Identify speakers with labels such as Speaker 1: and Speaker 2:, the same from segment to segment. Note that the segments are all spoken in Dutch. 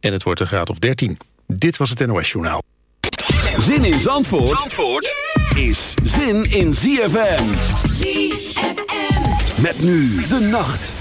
Speaker 1: en het wordt een graad of 13. Dit was het NOS Journaal.
Speaker 2: Zin in Zandvoort, Zandvoort is zin in ZFM. ZFM. Met nu de nacht.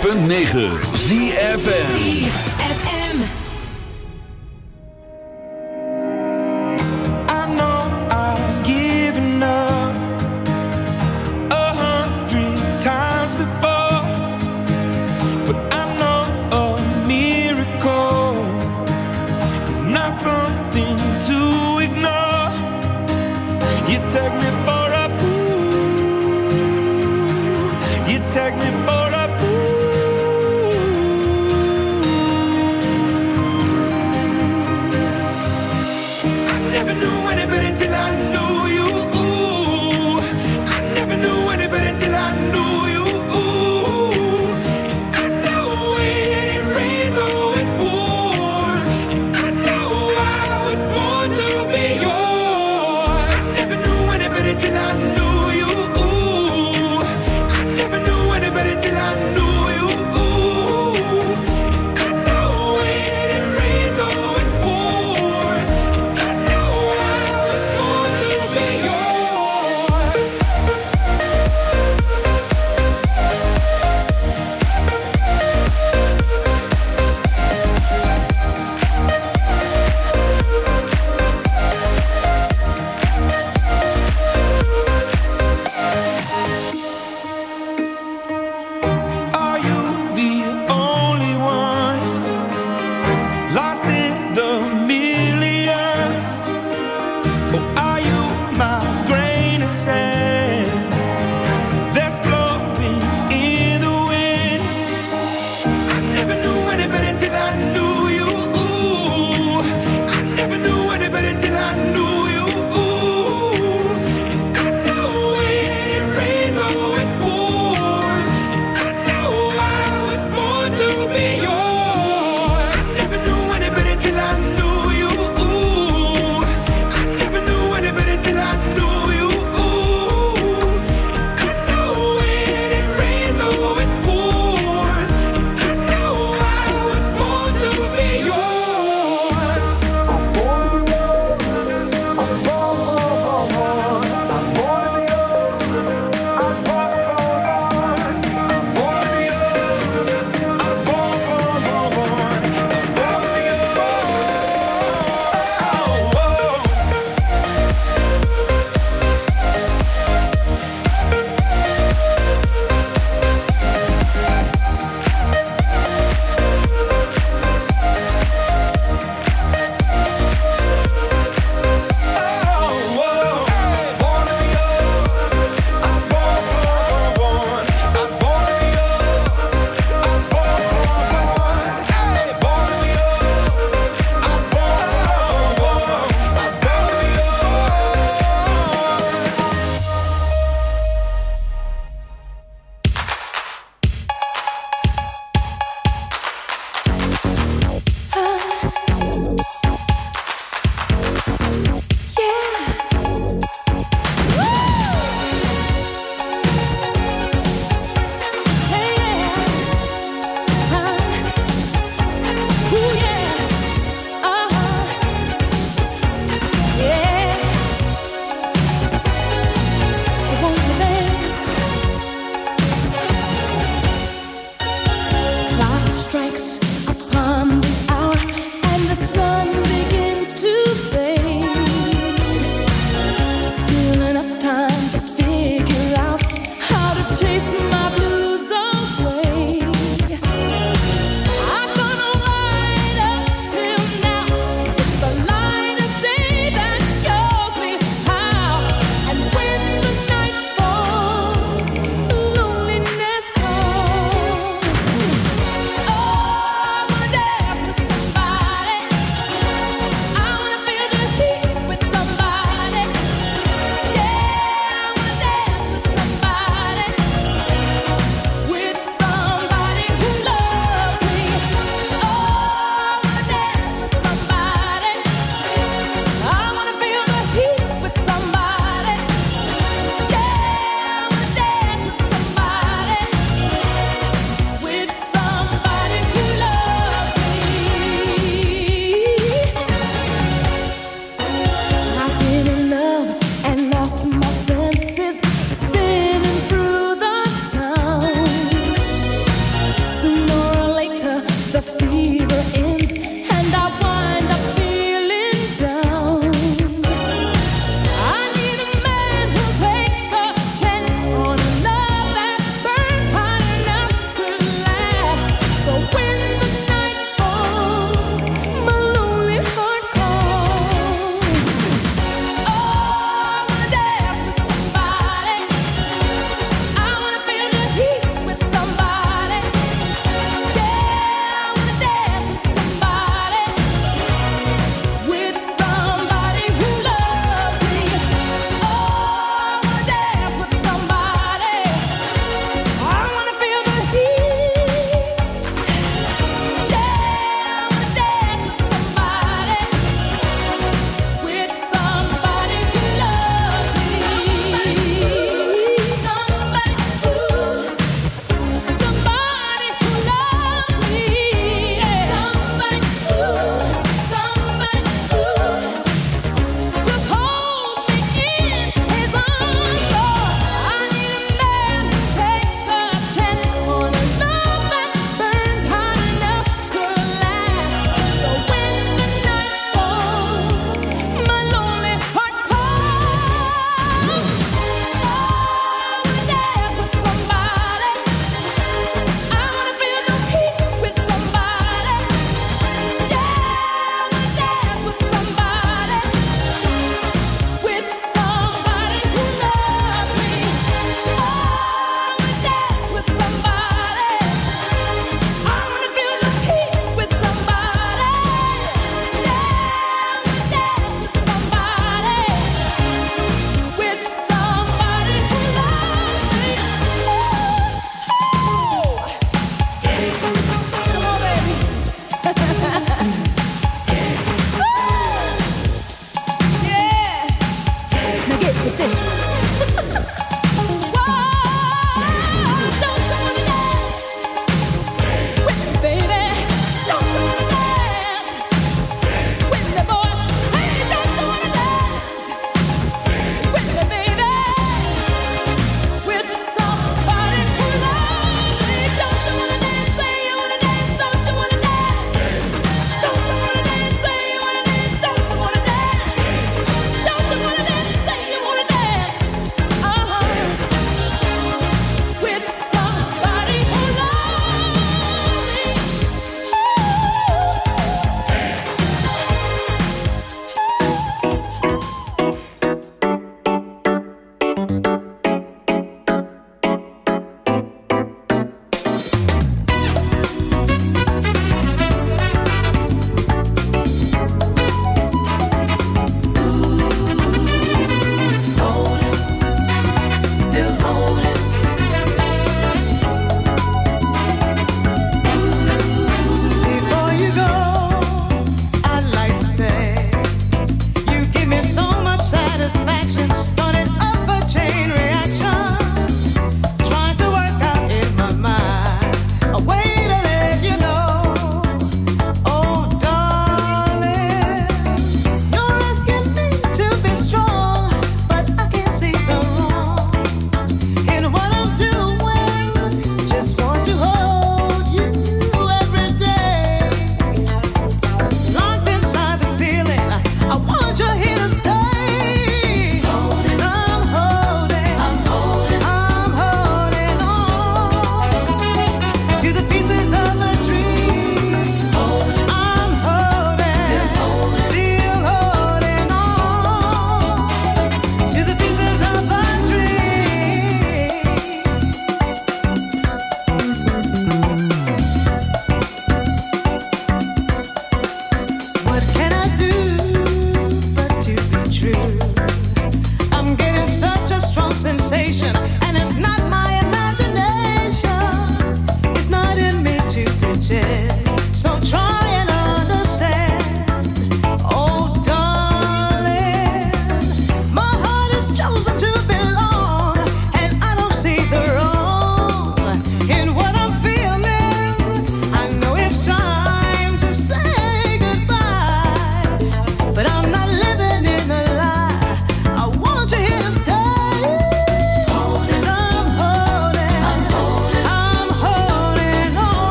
Speaker 3: 106.9 ZFN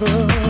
Speaker 2: good.